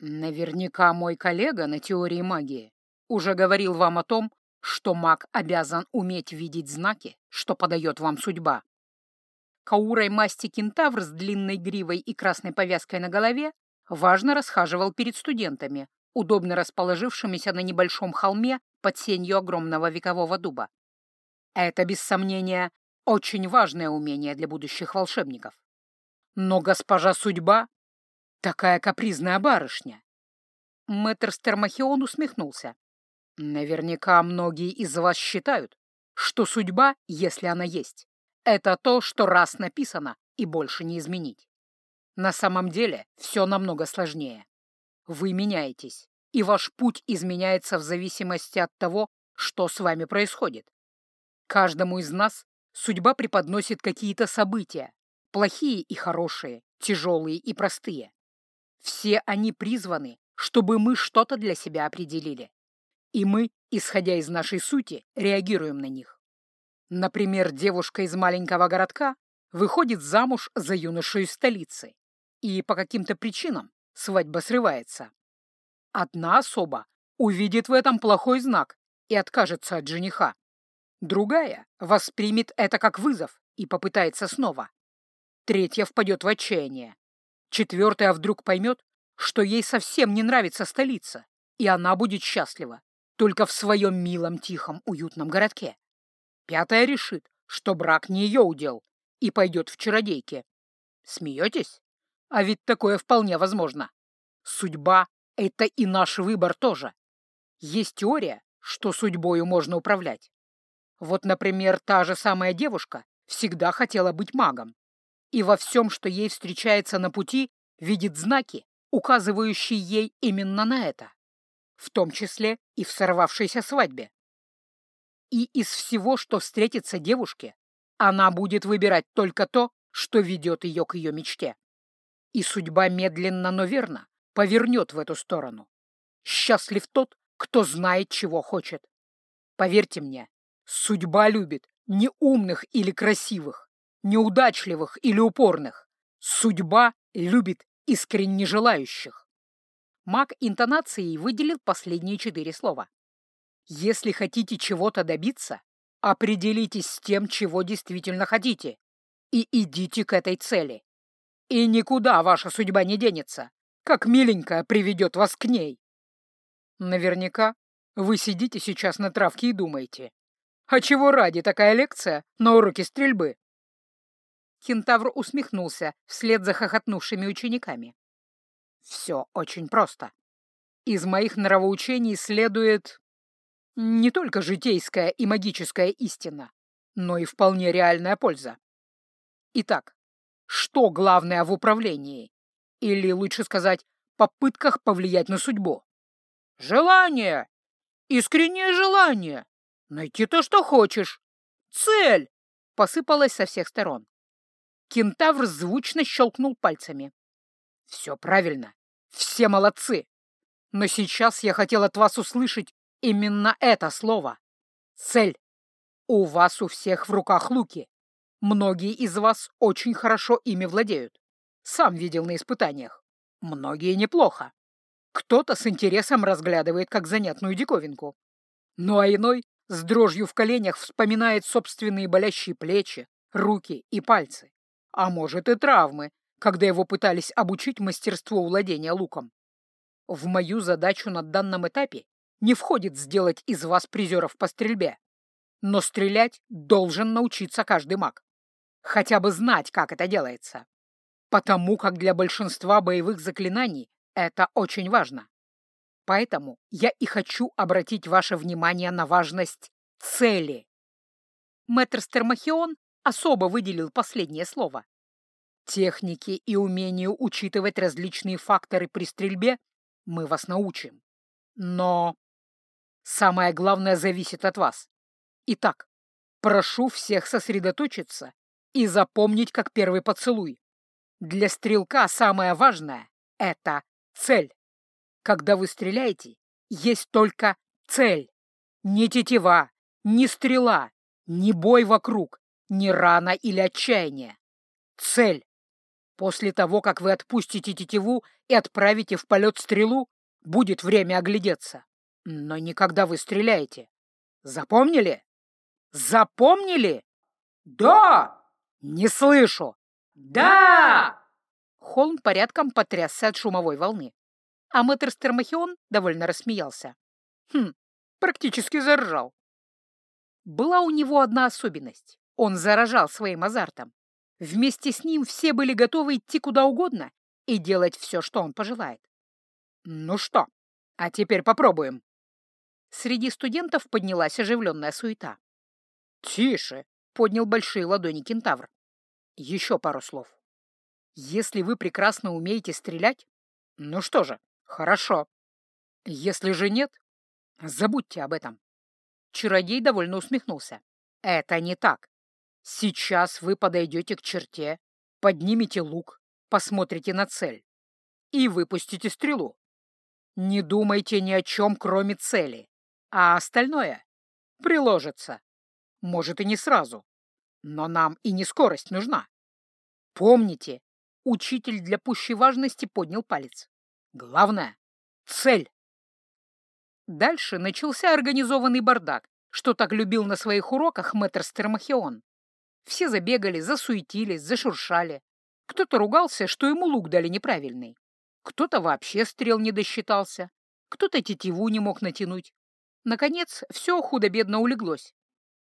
Наверняка мой коллега на теории магии уже говорил вам о том, что маг обязан уметь видеть знаки, что подает вам судьба. Каурой масти кентавр с длинной гривой и красной повязкой на голове важно расхаживал перед студентами, удобно расположившимися на небольшом холме под сенью огромного векового дуба. Это, без сомнения, очень важное умение для будущих волшебников. Но госпожа судьба — такая капризная барышня. Мэтр Стермахион усмехнулся. Наверняка многие из вас считают, что судьба, если она есть, это то, что раз написано и больше не изменить. На самом деле все намного сложнее. Вы меняетесь, и ваш путь изменяется в зависимости от того, что с вами происходит. Каждому из нас судьба преподносит какие-то события, плохие и хорошие, тяжелые и простые. Все они призваны, чтобы мы что-то для себя определили. И мы, исходя из нашей сути, реагируем на них. Например, девушка из маленького городка выходит замуж за юношу из столицы, и по каким-то причинам свадьба срывается. Одна особа увидит в этом плохой знак и откажется от жениха. Другая воспримет это как вызов и попытается снова. Третья впадет в отчаяние. Четвертая вдруг поймет, что ей совсем не нравится столица, и она будет счастлива только в своем милом, тихом, уютном городке. Пятая решит, что брак не ее удел, и пойдет в чародейки. Смеетесь? А ведь такое вполне возможно. Судьба — это и наш выбор тоже. Есть теория, что судьбою можно управлять. Вот, например, та же самая девушка всегда хотела быть магом. И во всем, что ей встречается на пути, видит знаки, указывающие ей именно на это. В том числе и в сорвавшейся свадьбе. И из всего, что встретится девушке, она будет выбирать только то, что ведет ее к ее мечте. И судьба медленно, но верно повернет в эту сторону. Счастлив тот, кто знает, чего хочет. Поверьте мне, судьба любит не умных или красивых, неудачливых или упорных. Судьба любит искренне желающих. Маг интонацией выделил последние четыре слова. Если хотите чего-то добиться, определитесь с тем, чего действительно хотите, и идите к этой цели. И никуда ваша судьба не денется, как миленькая приведет вас к ней. Наверняка вы сидите сейчас на травке и думаете, а чего ради такая лекция на уроке стрельбы? Кентавр усмехнулся вслед за хохотнувшими учениками. Все очень просто. Из моих нравоучений следует не только житейская и магическая истина, но и вполне реальная польза. Итак, что главное в управлении? Или, лучше сказать, попытках повлиять на судьбу? Желание! Искреннее желание! Найти то, что хочешь! Цель! Посыпалось со всех сторон. Кентавр звучно щелкнул пальцами. Все правильно. Все молодцы. Но сейчас я хотел от вас услышать именно это слово. Цель. У вас у всех в руках луки. Многие из вас очень хорошо ими владеют. Сам видел на испытаниях. Многие неплохо. Кто-то с интересом разглядывает как занятную диковинку. Ну а иной с дрожью в коленях вспоминает собственные болящие плечи, руки и пальцы. А может и травмы, когда его пытались обучить мастерству владения луком. В мою задачу на данном этапе не входит сделать из вас призеров по стрельбе. Но стрелять должен научиться каждый маг хотя бы знать, как это делается. Потому как для большинства боевых заклинаний это очень важно. Поэтому я и хочу обратить ваше внимание на важность цели. Мэтр Стермахион особо выделил последнее слово. Техники и умению учитывать различные факторы при стрельбе мы вас научим. Но самое главное зависит от вас. Итак, прошу всех сосредоточиться и запомнить как первый поцелуй. Для стрелка самое важное — это цель. Когда вы стреляете, есть только цель. Не тетива, не стрела, не бой вокруг, не рана или отчаяние. Цель. После того, как вы отпустите тетиву и отправите в полет стрелу, будет время оглядеться. Но не когда вы стреляете. Запомнили? Запомнили? Да! Не слышу. Да! Холм порядком потрясся от шумовой волны. А мэтр Стермахион довольно рассмеялся. Хм, практически заржал. Была у него одна особенность. Он заражал своим азартом. Вместе с ним все были готовы идти куда угодно и делать все, что он пожелает. Ну что, а теперь попробуем. Среди студентов поднялась оживленная суета. «Тише!» — поднял большие ладони кентавр. «Еще пару слов. Если вы прекрасно умеете стрелять, ну что же, хорошо. Если же нет, забудьте об этом. Чародей довольно усмехнулся. «Это не так. Сейчас вы подойдете к черте, поднимете лук, посмотрите на цель и выпустите стрелу. Не думайте ни о чем, кроме цели, а остальное приложится. Может, и не сразу, но нам и не скорость нужна. Помните, учитель для пущей важности поднял палец. Главное — цель. Дальше начался организованный бардак, что так любил на своих уроках мэтр Стермахион. Все забегали, засуетились, зашуршали. Кто-то ругался, что ему лук дали неправильный. Кто-то вообще стрел не досчитался. Кто-то тетиву не мог натянуть. Наконец, все худо-бедно улеглось.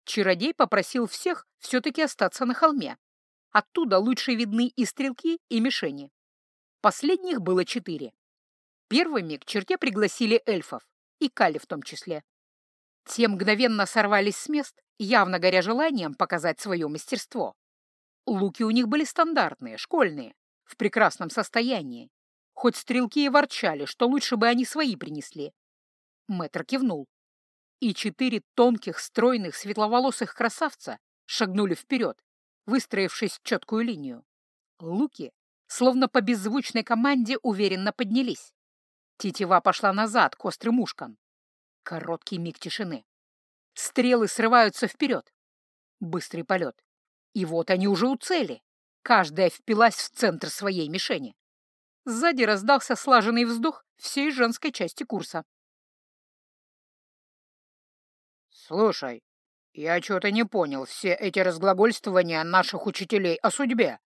Чародей попросил всех все-таки остаться на холме. Оттуда лучше видны и стрелки, и мишени. Последних было четыре. Первыми к черте пригласили эльфов и Кали в том числе. Те мгновенно сорвались с мест, явно горя желанием показать свое мастерство. Луки у них были стандартные, школьные, в прекрасном состоянии. Хоть стрелки и ворчали, что лучше бы они свои принесли. Мэтр кивнул. И четыре тонких, стройных, светловолосых красавца шагнули вперед, выстроившись четкую линию. Луки, словно по беззвучной команде, уверенно поднялись. Тетива пошла назад к острым ушкам. Короткий миг тишины. Стрелы срываются вперед. Быстрый полет. И вот они уже у цели. Каждая впилась в центр своей мишени. Сзади раздался слаженный вздох всей женской части курса. «Слушай, я что-то не понял все эти разглагольствования наших учителей о судьбе».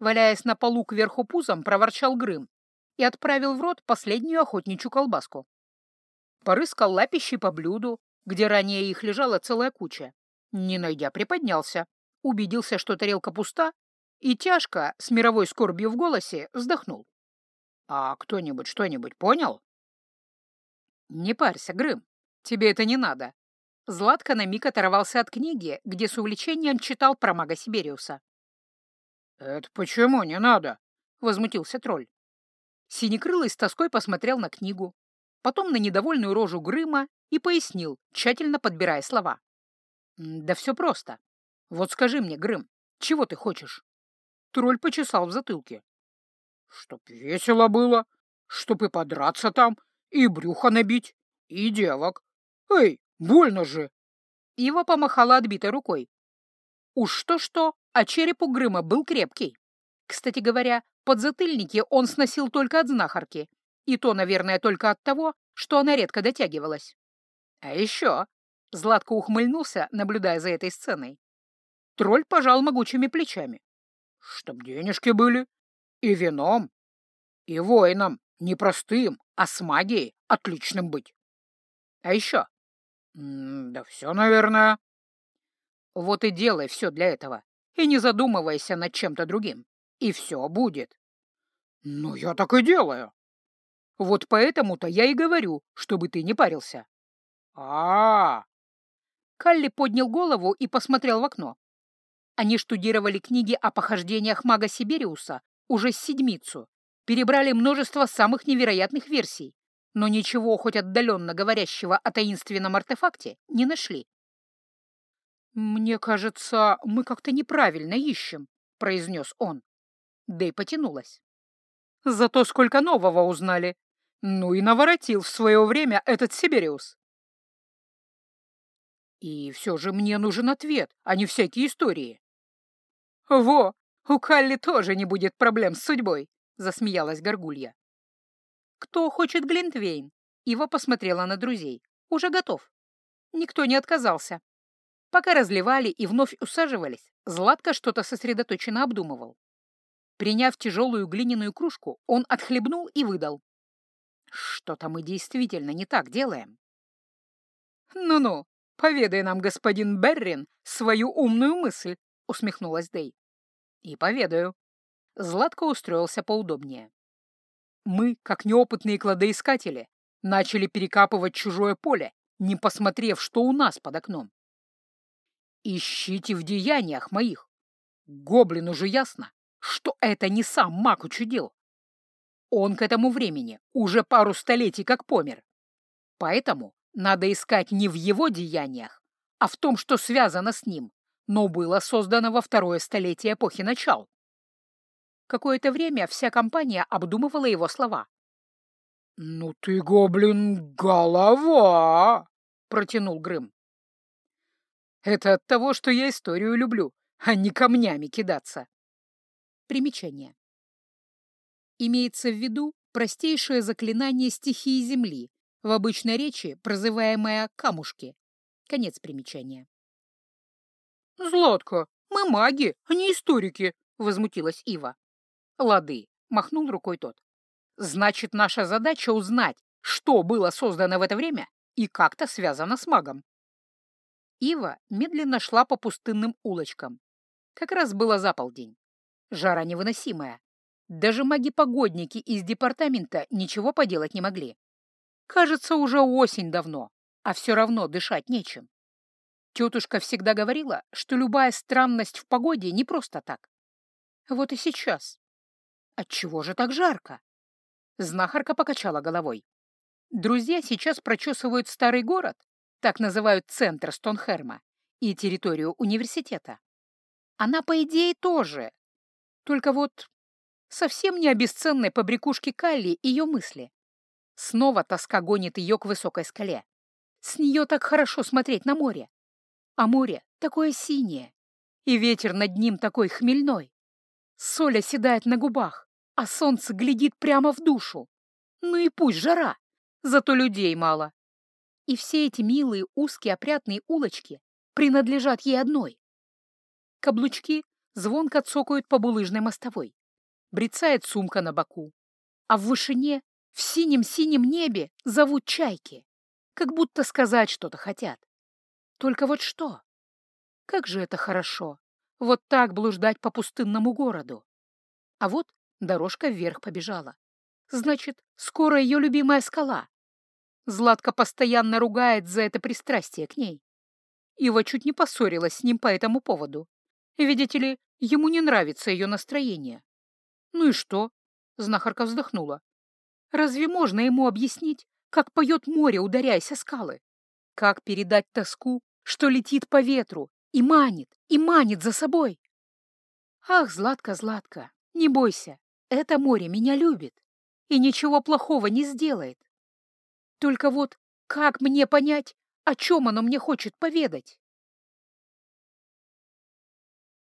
Валяясь на полу кверху пузом, проворчал Грым, и отправил в рот последнюю охотничью колбаску. Порыскал лапищей по блюду, где ранее их лежала целая куча. Не найдя, приподнялся, убедился, что тарелка пуста, и тяжко, с мировой скорбью в голосе, вздохнул. «А кто-нибудь что-нибудь понял?» «Не парься, Грым, тебе это не надо». Златко на миг оторвался от книги, где с увлечением читал про мага Сибириуса. «Это почему не надо?» — возмутился тролль. Синекрылый с тоской посмотрел на книгу, потом на недовольную рожу Грыма и пояснил, тщательно подбирая слова. «Да все просто. Вот скажи мне, Грым, чего ты хочешь?» Тролль почесал в затылке. «Чтоб весело было, чтоб и подраться там, и брюхо набить, и девок. Эй, больно же!» Ива помахала отбитой рукой. Уж что-что, а череп у Грыма был крепкий. Кстати говоря, Подзатыльники он сносил только от знахарки, и то, наверное, только от того, что она редко дотягивалась. А еще Златко ухмыльнулся, наблюдая за этой сценой. Тролль пожал могучими плечами. Чтоб денежки были, и вином, и воином, не простым, а с магией отличным быть. А еще? Да все, наверное. Вот и делай все для этого, и не задумывайся над чем-то другим и все будет. Ну, я так и делаю. Вот поэтому-то я и говорю, чтобы ты не парился. А, -а, а Калли поднял голову и посмотрел в окно. Они штудировали книги о похождениях мага Сибириуса уже с седмицу, перебрали множество самых невероятных версий, но ничего хоть отдаленно говорящего о таинственном артефакте не нашли. «Мне кажется, мы как-то неправильно ищем», — произнес он. Дэй потянулась. Зато сколько нового узнали. Ну и наворотил в свое время этот Сибириус. И все же мне нужен ответ, а не всякие истории. Во, у Калли тоже не будет проблем с судьбой», — засмеялась Горгулья. «Кто хочет Глинтвейн?» Ива посмотрела на друзей. «Уже готов». Никто не отказался. Пока разливали и вновь усаживались, Златко что-то сосредоточенно обдумывал. Приняв тяжелую глиняную кружку, он отхлебнул и выдал. «Что-то мы действительно не так делаем». «Ну-ну, поведай нам, господин Беррин, свою умную мысль», — усмехнулась Дэй. «И поведаю». Златко устроился поудобнее. «Мы, как неопытные кладоискатели, начали перекапывать чужое поле, не посмотрев, что у нас под окном. Ищите в деяниях моих. Гоблину же ясно, что это не сам маг учудил. Он к этому времени уже пару столетий как помер. Поэтому надо искать не в его деяниях, а в том, что связано с ним, но было создано во второе столетие эпохи начал. Какое-то время вся компания обдумывала его слова. «Ну ты, гоблин, голова!» — протянул Грым. «Это от того, что я историю люблю, а не камнями кидаться». Примечание. Имеется в виду простейшее заклинание стихии Земли, в обычной речи прозываемое «камушки». Конец примечания. «Златко, мы маги, а не историки», — возмутилась Ива. «Лады», — махнул рукой тот. «Значит, наша задача узнать, что было создано в это время и как-то связано с магом». Ива медленно шла по пустынным улочкам. Как раз было за полдень. Жара невыносимая. Даже маги-погодники из департамента ничего поделать не могли. Кажется, уже осень давно, а все равно дышать нечем. Тетушка всегда говорила, что любая странность в погоде не просто так. Вот и сейчас. Отчего же так жарко? Знахарка покачала головой. Друзья сейчас прочесывают старый город, так называют центр Стонхерма, и территорию университета. Она, по идее, тоже. Только вот совсем не о бесценной побрякушке Калли ее мысли. Снова тоска гонит ее к высокой скале. С нее так хорошо смотреть на море. А море такое синее, и ветер над ним такой хмельной. Соль оседает на губах, а солнце глядит прямо в душу. Ну и пусть жара, зато людей мало. И все эти милые узкие опрятные улочки принадлежат ей одной. Каблучки звонко цокают по булыжной мостовой. Брецает сумка на боку. А в вышине, в синем-синем небе зовут чайки. Как будто сказать что-то хотят. Только вот что? Как же это хорошо, вот так блуждать по пустынному городу. А вот дорожка вверх побежала. Значит, скоро ее любимая скала. Златка постоянно ругает за это пристрастие к ней. Ива чуть не поссорилась с ним по этому поводу. Видите ли, ему не нравится ее настроение. Ну и что? Знахарка вздохнула. Разве можно ему объяснить, как поет море, ударяясь о скалы? Как передать тоску, что летит по ветру и манит, и манит за собой? Ах, Златка, Златка, не бойся, это море меня любит и ничего плохого не сделает. Только вот как мне понять, о чем оно мне хочет поведать?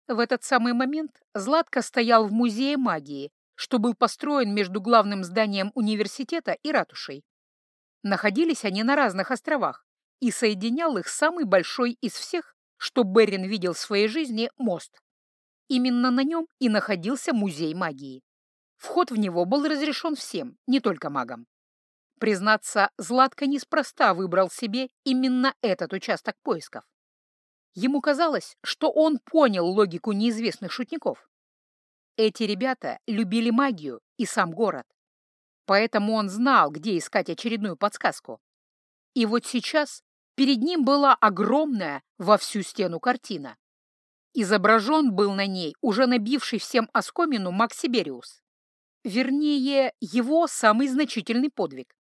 В этот самый момент Златко стоял в музее магии, что был построен между главным зданием университета и ратушей. Находились они на разных островах, и соединял их самый большой из всех, что Берин видел в своей жизни, мост. Именно на нем и находился музей магии. Вход в него был разрешен всем, не только магам. Признаться, Златко неспроста выбрал себе именно этот участок поисков. Ему казалось, что он понял логику неизвестных шутников. Эти ребята любили магию и сам город. Поэтому он знал, где искать очередную подсказку. И вот сейчас перед ним была огромная во всю стену картина. Изображен был на ней уже набивший всем оскомину Максибериус. Вернее, его самый значительный подвиг.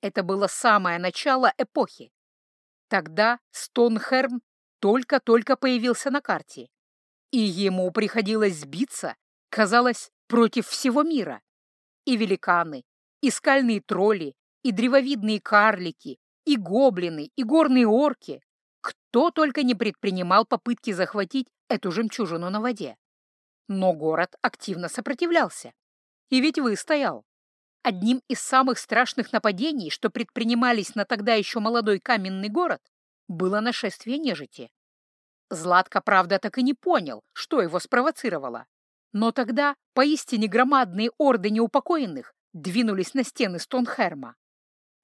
Это было самое начало эпохи. Тогда Стонхерм только-только появился на карте, и ему приходилось сбиться, казалось, против всего мира. И великаны, и скальные тролли, и древовидные карлики, и гоблины, и горные орки. Кто только не предпринимал попытки захватить эту жемчужину на воде. Но город активно сопротивлялся. И ведь выстоял. Одним из самых страшных нападений, что предпринимались на тогда еще молодой каменный город, было нашествие нежити. Златко, правда, так и не понял, что его спровоцировало. Но тогда поистине громадные орды неупокоенных двинулись на стены Стонхерма.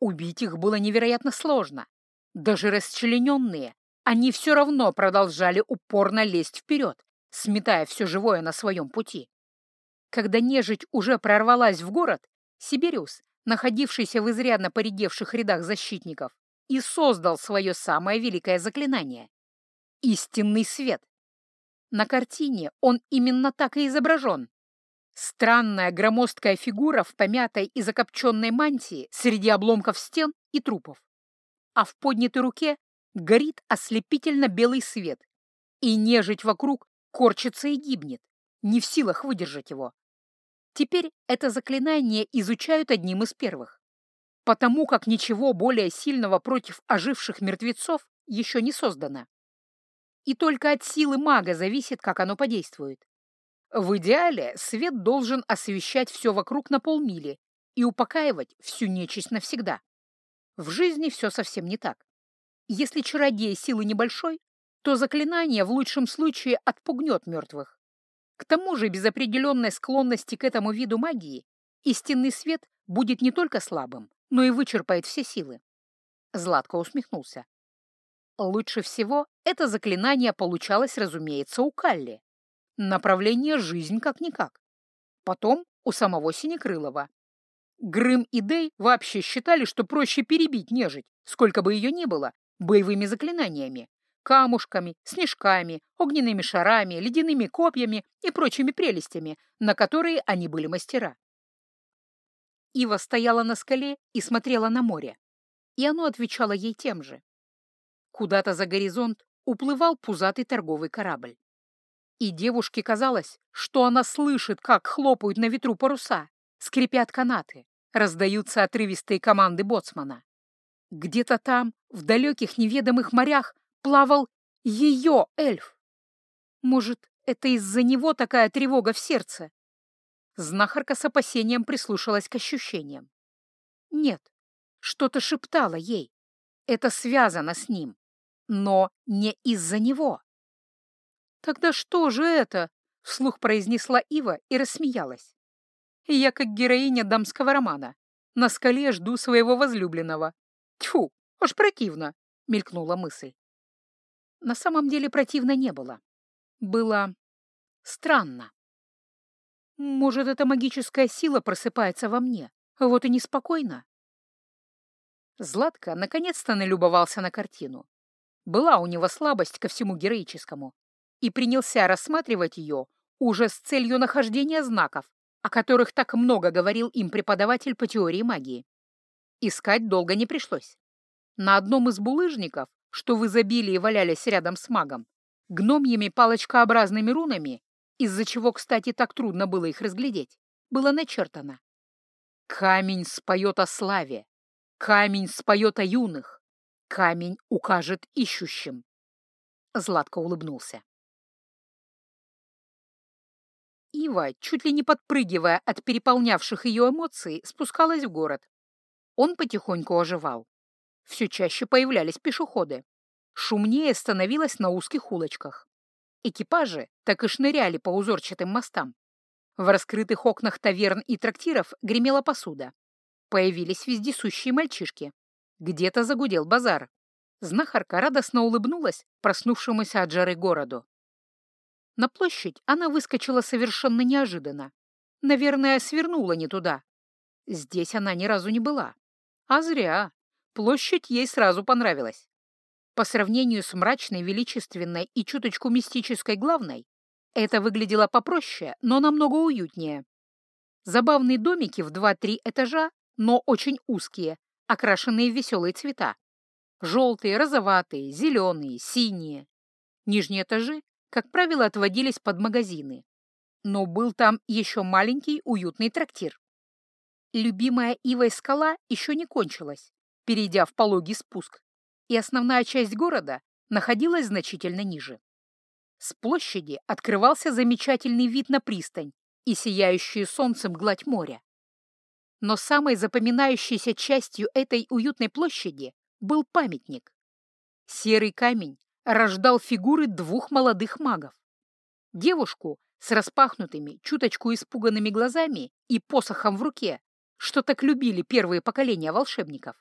Убить их было невероятно сложно. Даже расчлененные, они все равно продолжали упорно лезть вперед, сметая все живое на своем пути. Когда нежить уже прорвалась в город, Сибириус, находившийся в изрядно поредевших рядах защитников, и создал свое самое великое заклинание — истинный свет. На картине он именно так и изображен. Странная громоздкая фигура в помятой и закопченной мантии среди обломков стен и трупов. А в поднятой руке горит ослепительно белый свет, и нежить вокруг корчится и гибнет, не в силах выдержать его. Теперь это заклинание изучают одним из первых, потому как ничего более сильного против оживших мертвецов еще не создано. И только от силы мага зависит, как оно подействует. В идеале свет должен освещать все вокруг на полмили и упокаивать всю нечисть навсегда. В жизни все совсем не так. Если чародей силы небольшой, то заклинание в лучшем случае отпугнет мертвых. К тому же без определенной склонности к этому виду магии истинный свет будет не только слабым, но и вычерпает все силы. Златко усмехнулся. Лучше всего это заклинание получалось, разумеется, у Калли. Направление «жизнь» как-никак. Потом у самого Синекрылова. Грым и Дей вообще считали, что проще перебить нежить, сколько бы ее ни было, боевыми заклинаниями, камушками, снежками, огненными шарами, ледяными копьями и прочими прелестями, на которые они были мастера. Ива стояла на скале и смотрела на море, и оно отвечало ей тем же. Куда-то за горизонт уплывал пузатый торговый корабль. И девушке казалось, что она слышит, как хлопают на ветру паруса, скрипят канаты, раздаются отрывистые команды боцмана. Где-то там, в далеких неведомых морях, плавал ее эльф. Может, это из-за него такая тревога в сердце? Знахарка с опасением прислушалась к ощущениям. Нет, что-то шептало ей. Это связано с ним, но не из-за него. «Тогда что же это?» — вслух произнесла Ива и рассмеялась. «Я как героиня дамского романа. На скале жду своего возлюбленного. Тьфу, аж противно!» — мелькнула мысль. На самом деле противно не было. Было странно. Может, эта магическая сила просыпается во мне, вот и неспокойно. Златко наконец-то налюбовался на картину. Была у него слабость ко всему героическому, и принялся рассматривать ее уже с целью нахождения знаков, о которых так много говорил им преподаватель по теории магии. Искать долго не пришлось. На одном из булыжников, что в изобилии валялись рядом с магом, гномьими палочкообразными рунами, из-за чего, кстати, так трудно было их разглядеть, было начертано. «Камень споет о славе, камень споет о юных, камень укажет ищущим». Златко улыбнулся. Ива, чуть ли не подпрыгивая от переполнявших ее эмоций, спускалась в город. Он потихоньку оживал. Все чаще появлялись пешеходы. Шумнее становилось на узких улочках. Экипажи так и шныряли по узорчатым мостам. В раскрытых окнах таверн и трактиров гремела посуда. Появились вездесущие мальчишки. Где-то загудел базар. Знахарка радостно улыбнулась проснувшемуся от жары городу. На площадь она выскочила совершенно неожиданно. Наверное, свернула не туда. Здесь она ни разу не была. А зря. Площадь ей сразу понравилась. По сравнению с мрачной, величественной и чуточку мистической главной, это выглядело попроще, но намного уютнее. Забавные домики в 2-3 этажа, но очень узкие, окрашенные в веселые цвета. Желтые, розоватые, зеленые, синие. Нижние этажи как правило, отводились под магазины. Но был там еще маленький уютный трактир. Любимая Ивой скала еще не кончилась, перейдя в пологий спуск, и основная часть города находилась значительно ниже. С площади открывался замечательный вид на пристань и сияющую солнцем гладь моря. Но самой запоминающейся частью этой уютной площади был памятник. Серый камень рождал фигуры двух молодых магов. Девушку с распахнутыми, чуточку испуганными глазами и посохом в руке, что так любили первые поколения волшебников.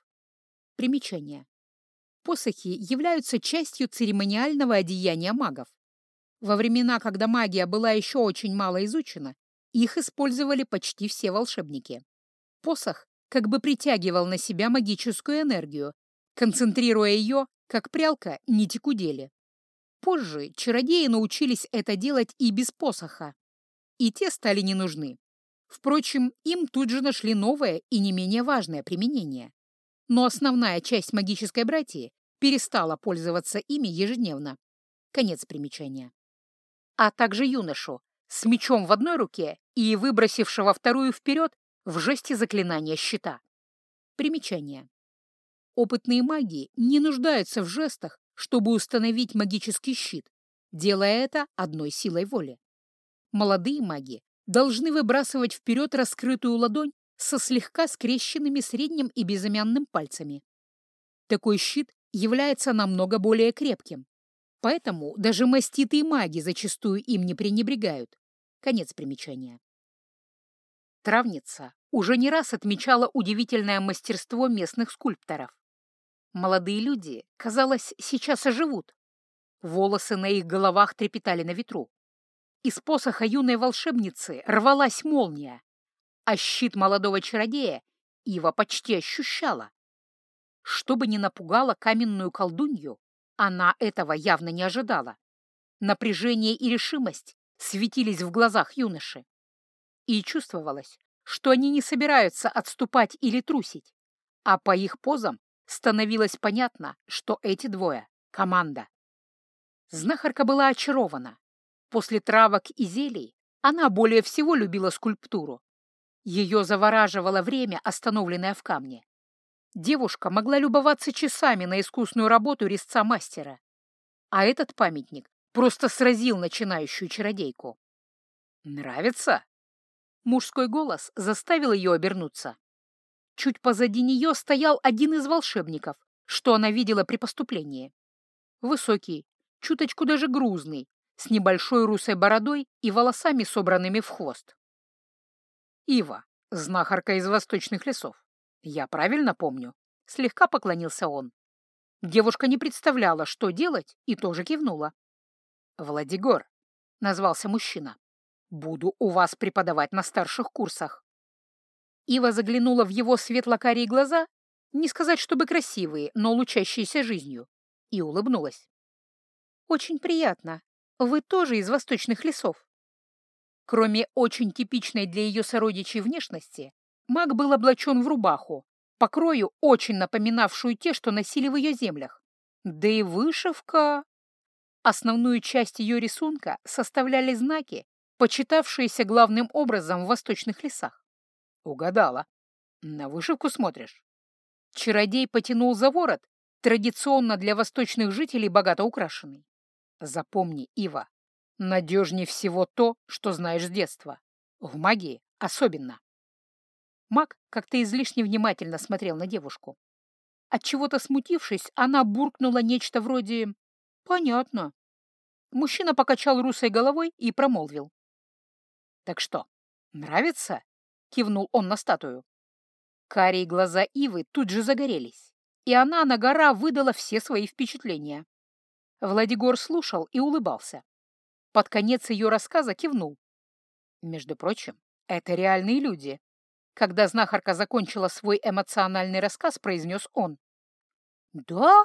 Примечание. Посохи являются частью церемониального одеяния магов. Во времена, когда магия была еще очень мало изучена, их использовали почти все волшебники. Посох как бы притягивал на себя магическую энергию, концентрируя ее, как прялка, нити кудели. Позже чародеи научились это делать и без посоха, и те стали не нужны. Впрочем, им тут же нашли новое и не менее важное применение. Но основная часть магической братьи перестала пользоваться ими ежедневно. Конец примечания. А также юношу с мечом в одной руке и выбросившего вторую вперед в жесте заклинания щита. Примечание. Опытные маги не нуждаются в жестах, чтобы установить магический щит, делая это одной силой воли. Молодые маги должны выбрасывать вперед раскрытую ладонь со слегка скрещенными средним и безымянным пальцами. Такой щит является намного более крепким, поэтому даже маститые маги зачастую им не пренебрегают. Конец примечания. Травница уже не раз отмечала удивительное мастерство местных скульпторов. Молодые люди, казалось, сейчас оживут. Волосы на их головах трепетали на ветру. Из посоха юной волшебницы рвалась молния, а щит молодого чародея Ива почти ощущала. Что бы ни напугало каменную колдунью, она этого явно не ожидала. Напряжение и решимость светились в глазах юноши. И чувствовалось, что они не собираются отступать или трусить, а по их позам становилось понятно, что эти двое — команда. Знахарка была очарована. После травок и зелий она более всего любила скульптуру. Ее завораживало время, остановленное в камне. Девушка могла любоваться часами на искусную работу резца мастера. А этот памятник просто сразил начинающую чародейку. «Нравится?» Мужской голос заставил ее обернуться. Чуть позади нее стоял один из волшебников, что она видела при поступлении. Высокий, чуточку даже грузный, с небольшой русой бородой и волосами, собранными в хвост. «Ива, знахарка из восточных лесов. Я правильно помню?» — слегка поклонился он. Девушка не представляла, что делать, и тоже кивнула. «Владигор», — назвался мужчина, — «буду у вас преподавать на старших курсах». Ива заглянула в его светло-карие глаза, не сказать, чтобы красивые, но лучащиеся жизнью, и улыбнулась. «Очень приятно. Вы тоже из восточных лесов». Кроме очень типичной для ее сородичей внешности, маг был облачен в рубаху, по крою очень напоминавшую те, что носили в ее землях. Да и вышивка... Основную часть ее рисунка составляли знаки, почитавшиеся главным образом в восточных лесах. Угадала. На вышивку смотришь. Чародей потянул за ворот, традиционно для восточных жителей богато украшенный. Запомни, Ива, надежнее всего то, что знаешь с детства. В магии особенно. Маг как-то излишне внимательно смотрел на девушку. Отчего-то смутившись, она буркнула нечто вроде «Понятно». Мужчина покачал русой головой и промолвил. «Так что, нравится?» — кивнул он на статую. Карие глаза Ивы тут же загорелись, и она на гора выдала все свои впечатления. Владигор слушал и улыбался. Под конец ее рассказа кивнул. Между прочим, это реальные люди. Когда знахарка закончила свой эмоциональный рассказ, произнес он. «Да?»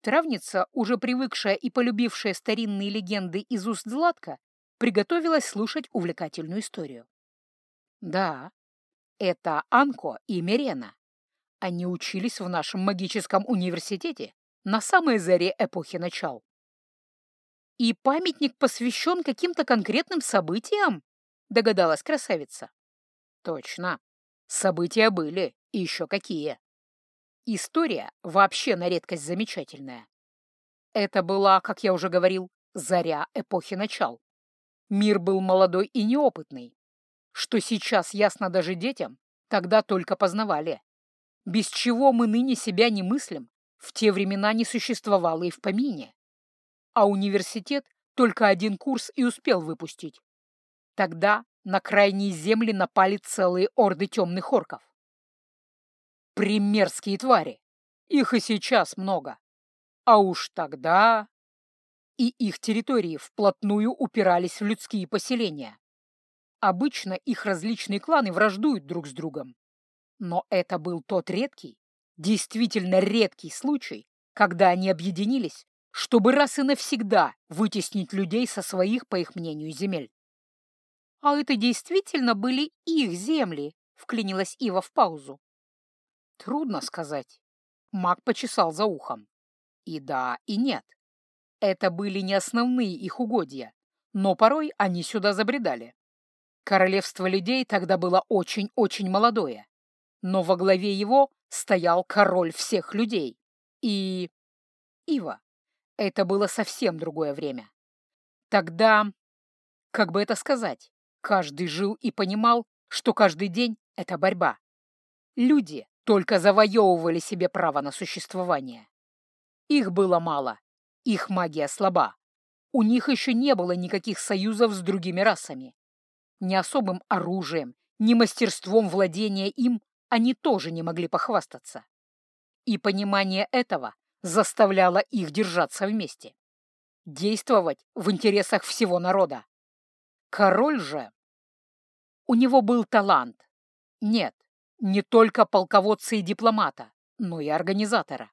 Травница, уже привыкшая и полюбившая старинные легенды из уст Златка, приготовилась слушать увлекательную историю. Да, это Анко и Мирена. Они учились в нашем магическом университете на самой заре эпохи начал. И памятник посвящен каким-то конкретным событиям, догадалась красавица. Точно. События были, и еще какие. История вообще на редкость замечательная. Это была, как я уже говорил, заря эпохи начал. Мир был молодой и неопытный. Что сейчас ясно даже детям, тогда только познавали. Без чего мы ныне себя не мыслим, в те времена не существовало и в помине. А университет только один курс и успел выпустить. Тогда на крайние земли напали целые орды темных орков. Примерские твари. Их и сейчас много. А уж тогда... И их территории вплотную упирались в людские поселения. Обычно их различные кланы враждуют друг с другом. Но это был тот редкий, действительно редкий случай, когда они объединились, чтобы раз и навсегда вытеснить людей со своих, по их мнению, земель. «А это действительно были их земли?» — вклинилась Ива в паузу. «Трудно сказать». Маг почесал за ухом. И да, и нет. Это были не основные их угодья, но порой они сюда забредали. Королевство людей тогда было очень-очень молодое, но во главе его стоял король всех людей. И... Ива. Это было совсем другое время. Тогда, как бы это сказать, каждый жил и понимал, что каждый день — это борьба. Люди только завоевывали себе право на существование. Их было мало, их магия слаба. У них еще не было никаких союзов с другими расами. Ни особым оружием, ни мастерством владения им они тоже не могли похвастаться. И понимание этого заставляло их держаться вместе. Действовать в интересах всего народа. Король же... У него был талант. Нет, не только полководца и дипломата, но и организатора.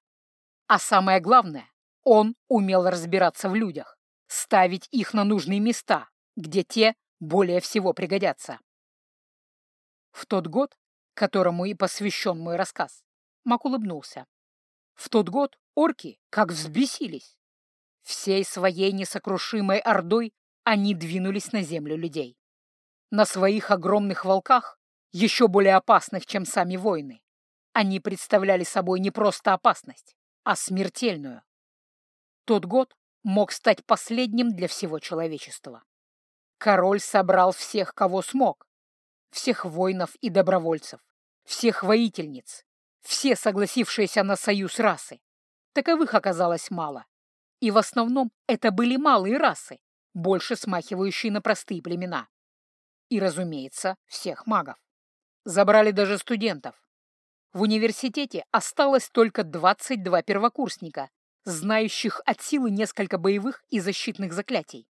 А самое главное, он умел разбираться в людях, ставить их на нужные места, где те более всего пригодятся. В тот год, которому и посвящен мой рассказ, Мак улыбнулся. В тот год орки как взбесились. Всей своей несокрушимой ордой они двинулись на землю людей. На своих огромных волках, еще более опасных, чем сами воины, они представляли собой не просто опасность, а смертельную. Тот год мог стать последним для всего человечества. Король собрал всех, кого смог, всех воинов и добровольцев, всех воительниц, все согласившиеся на союз расы. Таковых оказалось мало. И в основном это были малые расы, больше смахивающие на простые племена. И, разумеется, всех магов. Забрали даже студентов. В университете осталось только 22 первокурсника, знающих от силы несколько боевых и защитных заклятий.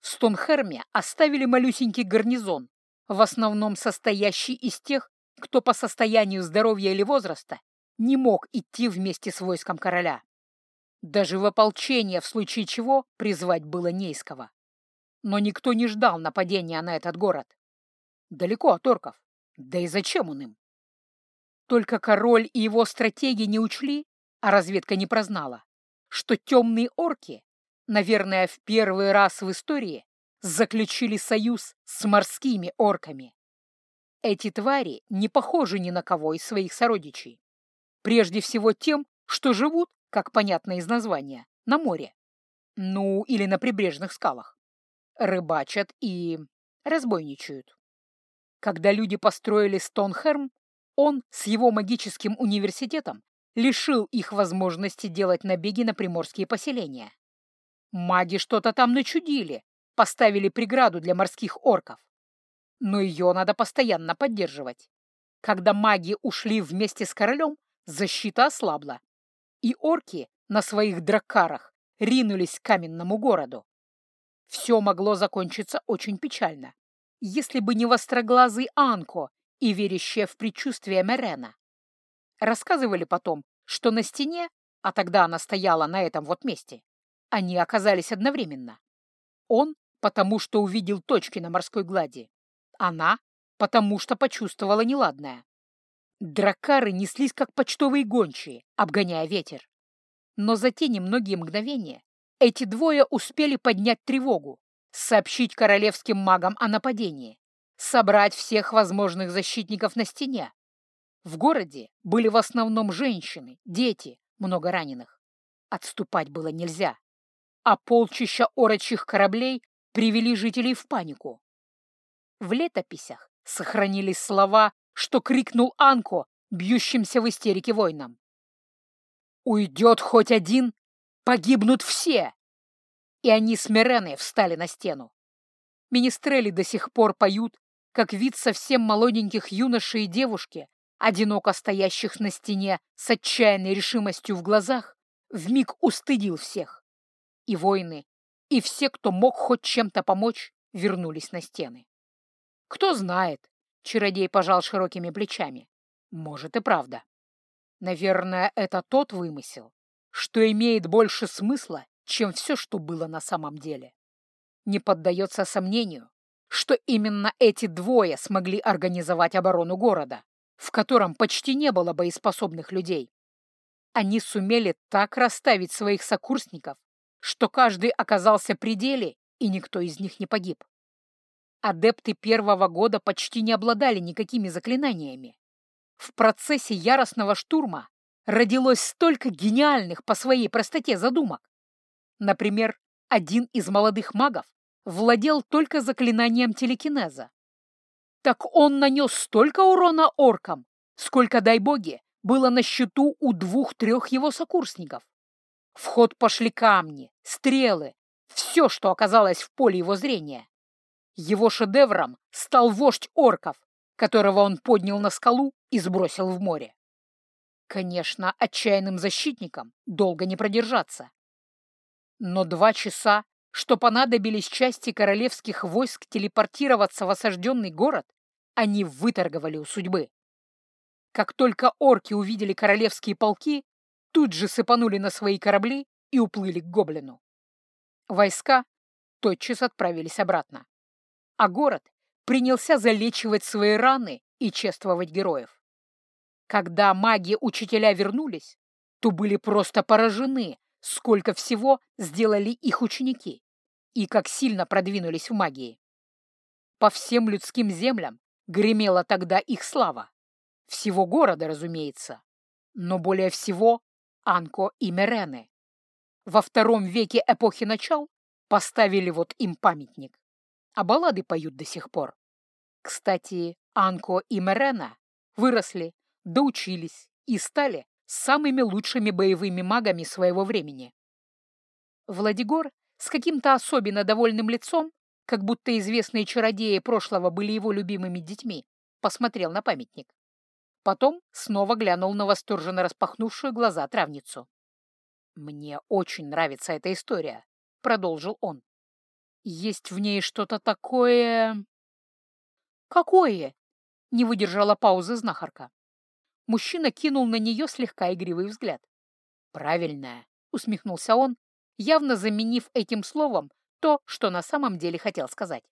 В Стонхерме оставили малюсенький гарнизон, в основном состоящий из тех, кто по состоянию здоровья или возраста не мог идти вместе с войском короля. Даже в ополчение, в случае чего, призвать было не из кого. Но никто не ждал нападения на этот город. Далеко от орков. Да и зачем он им? Только король и его стратеги не учли, а разведка не прознала, что темные орки, наверное, в первый раз в истории заключили союз с морскими орками. Эти твари не похожи ни на кого из своих сородичей. Прежде всего тем, что живут, как понятно из названия, на море. Ну, или на прибрежных скалах. Рыбачат и разбойничают. Когда люди построили Стонхерм, он с его магическим университетом лишил их возможности делать набеги на приморские поселения. Маги что-то там начудили, поставили преграду для морских орков. Но ее надо постоянно поддерживать. Когда маги ушли вместе с королем, защита ослабла, и орки на своих дракарах ринулись к каменному городу. Все могло закончиться очень печально, если бы не востроглазый Анко и верящая в предчувствие Мерена. Рассказывали потом, что на стене, а тогда она стояла на этом вот месте, они оказались одновременно. Он, потому что увидел точки на морской глади. Она, потому что почувствовала неладное. Дракары неслись, как почтовые гончие, обгоняя ветер. Но за те немногие мгновения эти двое успели поднять тревогу, сообщить королевским магам о нападении, собрать всех возможных защитников на стене, в городе были в основном женщины, дети, много раненых. Отступать было нельзя. а полчища орочих кораблей привели жителей в панику. В летописях сохранились слова, что крикнул Анко, бьющимся в истерике воинам. «Уйдет хоть один, погибнут все!» И они с Миреной встали на стену. Министрели до сих пор поют, как вид совсем молоденьких юношей и девушки, одиноко стоящих на стене с отчаянной решимостью в глазах, вмиг устыдил всех. И воины, и все, кто мог хоть чем-то помочь, вернулись на стены. Кто знает, чародей пожал широкими плечами. Может и правда. Наверное, это тот вымысел, что имеет больше смысла, чем все, что было на самом деле. Не поддается сомнению, что именно эти двое смогли организовать оборону города, в котором почти не было боеспособных людей. Они сумели так расставить своих сокурсников, что каждый оказался при деле, и никто из них не погиб. Адепты первого года почти не обладали никакими заклинаниями. В процессе яростного штурма родилось столько гениальных по своей простоте задумок. Например, один из молодых магов владел только заклинанием телекинеза. Так он нанес столько урона оркам, сколько, дай боги, было на счету у двух-трех его сокурсников. В ход пошли камни, стрелы, все, что оказалось в поле его зрения. Его шедевром стал вождь орков, которого он поднял на скалу и сбросил в море. Конечно, отчаянным защитникам долго не продержаться. Но два часа, что понадобились части королевских войск телепортироваться в осажденный город, они выторговали у судьбы. Как только орки увидели королевские полки, тут же сыпанули на свои корабли и уплыли к гоблину. Войска тотчас отправились обратно, а город принялся залечивать свои раны и чествовать героев. Когда маги-учителя вернулись, то были просто поражены, сколько всего сделали их ученики и как сильно продвинулись в магии. По всем людским землям гремела тогда их слава. Всего города, разумеется, но более всего Анко и Мерены. Во втором веке эпохи начал поставили вот им памятник, а баллады поют до сих пор. Кстати, Анко и Мерена выросли, доучились и стали самыми лучшими боевыми магами своего времени. Владигор с каким-то особенно довольным лицом, как будто известные чародеи прошлого были его любимыми детьми, посмотрел на памятник. Потом снова глянул на восторженно распахнувшую глаза травницу. «Мне очень нравится эта история», — продолжил он. «Есть в ней что-то такое...» «Какое?» — не выдержала паузы знахарка. Мужчина кинул на нее слегка игривый взгляд. «Правильное», — усмехнулся он, явно заменив этим словом то, что на самом деле хотел сказать.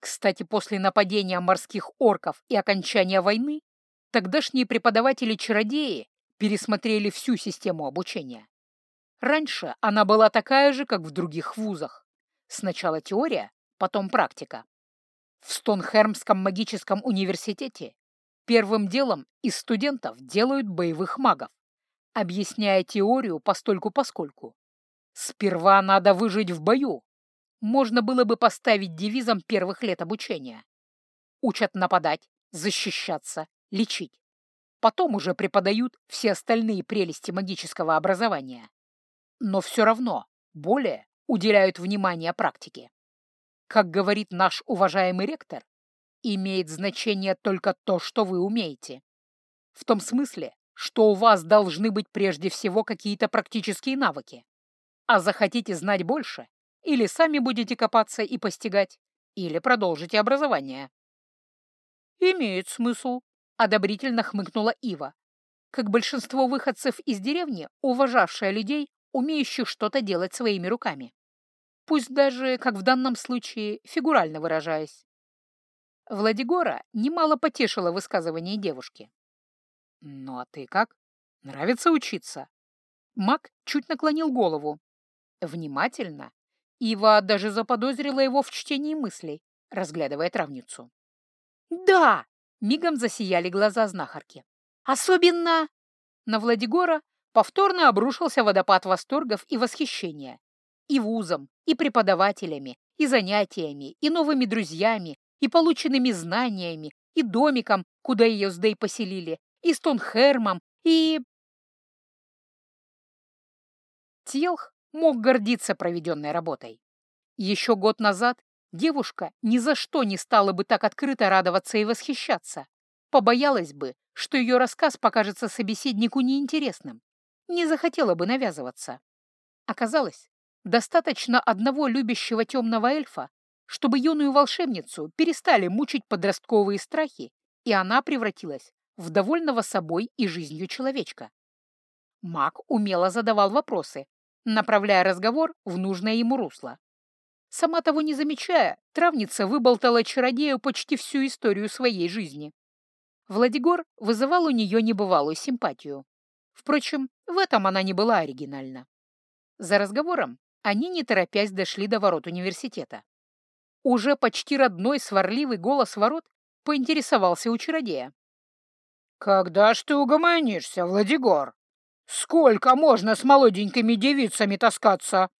Кстати, после нападения морских орков и окончания войны тогдашние преподаватели-чародеи пересмотрели всю систему обучения. Раньше она была такая же, как в других вузах. Сначала теория, потом практика. В Стонхермском магическом университете первым делом из студентов делают боевых магов, объясняя теорию постольку-поскольку. Сперва надо выжить в бою. Можно было бы поставить девизом первых лет обучения. Учат нападать, защищаться, лечить. Потом уже преподают все остальные прелести магического образования. Но все равно более уделяют внимание практике. Как говорит наш уважаемый ректор, имеет значение только то, что вы умеете. В том смысле, что у вас должны быть прежде всего какие-то практические навыки. А захотите знать больше, или сами будете копаться и постигать, или продолжите образование. «Имеет смысл», — одобрительно хмыкнула Ива, как большинство выходцев из деревни, уважавшая людей, умеющих что-то делать своими руками. Пусть даже, как в данном случае, фигурально выражаясь. Владигора немало потешило высказывание девушки. «Ну а ты как? Нравится учиться?» Мак чуть наклонил голову, Внимательно. Ива даже заподозрила его в чтении мыслей, разглядывая травницу. «Да!» — мигом засияли глаза знахарки. «Особенно...» На Владигора повторно обрушился водопад восторгов и восхищения, и вузом, и преподавателями, и занятиями, и новыми друзьями, и полученными знаниями, и домиком, куда ее с Дэй поселили, и Стонхермом, и... Тилх мог гордиться проведенной работой. Еще год назад девушка ни за что не стала бы так открыто радоваться и восхищаться. Побоялась бы, что ее рассказ покажется собеседнику неинтересным, не захотела бы навязываться. Оказалось, достаточно одного любящего темного эльфа, чтобы юную волшебницу перестали мучить подростковые страхи, и она превратилась в довольного собой и жизнью человечка. Маг умело задавал вопросы, направляя разговор в нужное ему русло. Сама того не замечая, травница выболтала чародею почти всю историю своей жизни. Владигор вызывал у нее небывалую симпатию. Впрочем, в этом она не была оригинальна. За разговором они, не торопясь, дошли до ворот университета. Уже почти родной сварливый голос ворот поинтересовался у чародея. «Когда ж ты угомонишься, Владигор? Сколько можно с молоденькими девицами таскаться?»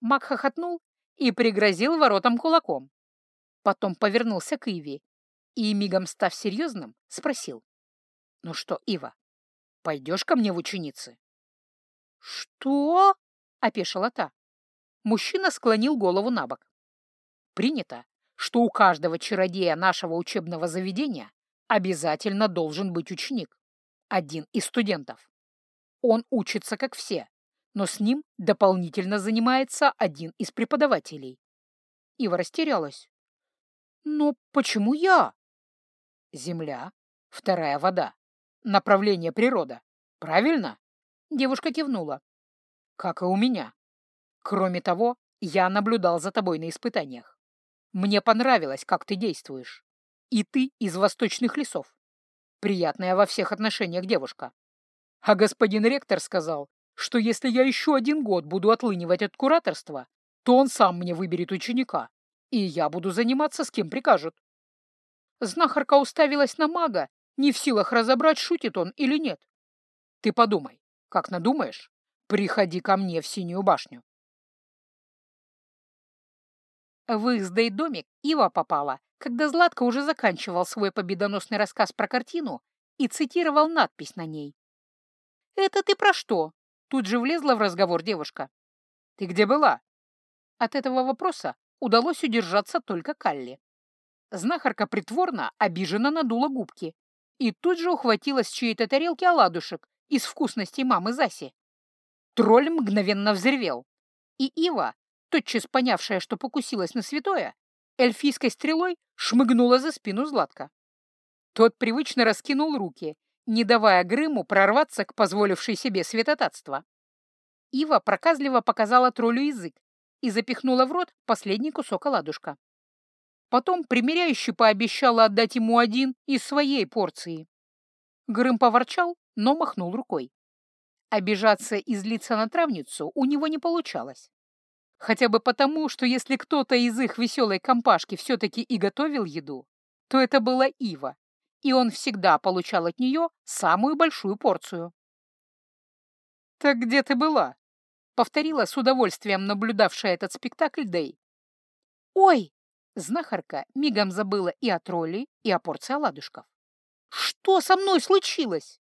Мак хохотнул и пригрозил воротам кулаком. Потом повернулся к Иве и, мигом став серьезным, спросил. «Ну что, Ива, пойдешь ко мне в ученицы?» «Что?» — опешила та. Мужчина склонил голову на бок. «Принято, что у каждого чародея нашего учебного заведения обязательно должен быть ученик, один из студентов. Он учится, как все, но с ним дополнительно занимается один из преподавателей. Ива растерялась. «Но почему я?» «Земля, вторая вода, направление природа. Правильно?» Девушка кивнула. «Как и у меня. Кроме того, я наблюдал за тобой на испытаниях. Мне понравилось, как ты действуешь. И ты из восточных лесов. Приятная во всех отношениях девушка. А господин ректор сказал, что если я еще один год буду отлынивать от кураторства, то он сам мне выберет ученика, и я буду заниматься с кем прикажут. Знахарка уставилась на мага, не в силах разобрать, шутит он или нет. Ты подумай, как надумаешь, приходи ко мне в Синюю башню. В их домик Ива попала, когда Златко уже заканчивал свой победоносный рассказ про картину и цитировал надпись на ней. «Это ты про что?» Тут же влезла в разговор девушка. «Ты где была?» От этого вопроса удалось удержаться только Калли. Знахарка притворно, обиженно надула губки и тут же ухватилась чьей-то тарелки оладушек из вкусностей мамы Заси. Тролль мгновенно взревел, и Ива, тотчас понявшая, что покусилась на святое, эльфийской стрелой шмыгнула за спину Златка. Тот привычно раскинул руки, не давая Грыму прорваться к позволившей себе святотатства. Ива проказливо показала троллю язык и запихнула в рот последний кусок оладушка. Потом примиряюще пообещала отдать ему один из своей порции. Грым поворчал, но махнул рукой. Обижаться и злиться на травницу у него не получалось. Хотя бы потому, что если кто-то из их веселой компашки все-таки и готовил еду, то это была Ива, и он всегда получал от нее самую большую порцию. «Так где ты была?» — повторила с удовольствием наблюдавшая этот спектакль Дэй. «Ой!» — знахарка мигом забыла и о тролле, и о порции оладушков. «Что со мной случилось?»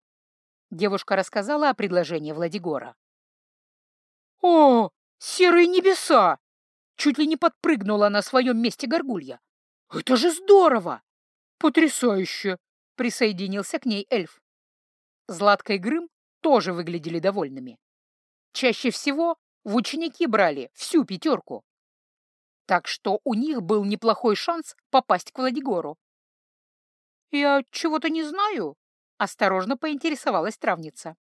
Девушка рассказала о предложении Владигора. «О, Серые небеса! Чуть ли не подпрыгнула на своем месте горгулья. Это же здорово! Потрясающе! Присоединился к ней эльф. Златка и Грым тоже выглядели довольными. Чаще всего в ученики брали всю пятерку. Так что у них был неплохой шанс попасть к Владигору. «Я чего-то не знаю», — осторожно поинтересовалась травница.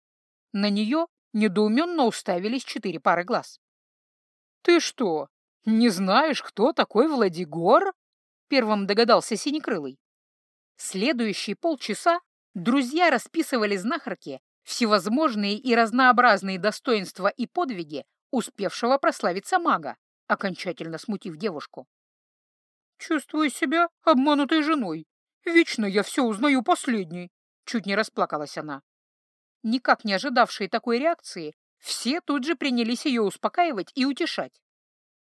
На нее недоуменно уставились четыре пары глаз. «Ты что, не знаешь, кто такой Владигор?» — первым догадался Синекрылый. Следующие полчаса друзья расписывали знахарке всевозможные и разнообразные достоинства и подвиги успевшего прославиться мага, окончательно смутив девушку. «Чувствую себя обманутой женой. Вечно я все узнаю последней», — чуть не расплакалась она. Никак не ожидавшие такой реакции, Все тут же принялись ее успокаивать и утешать.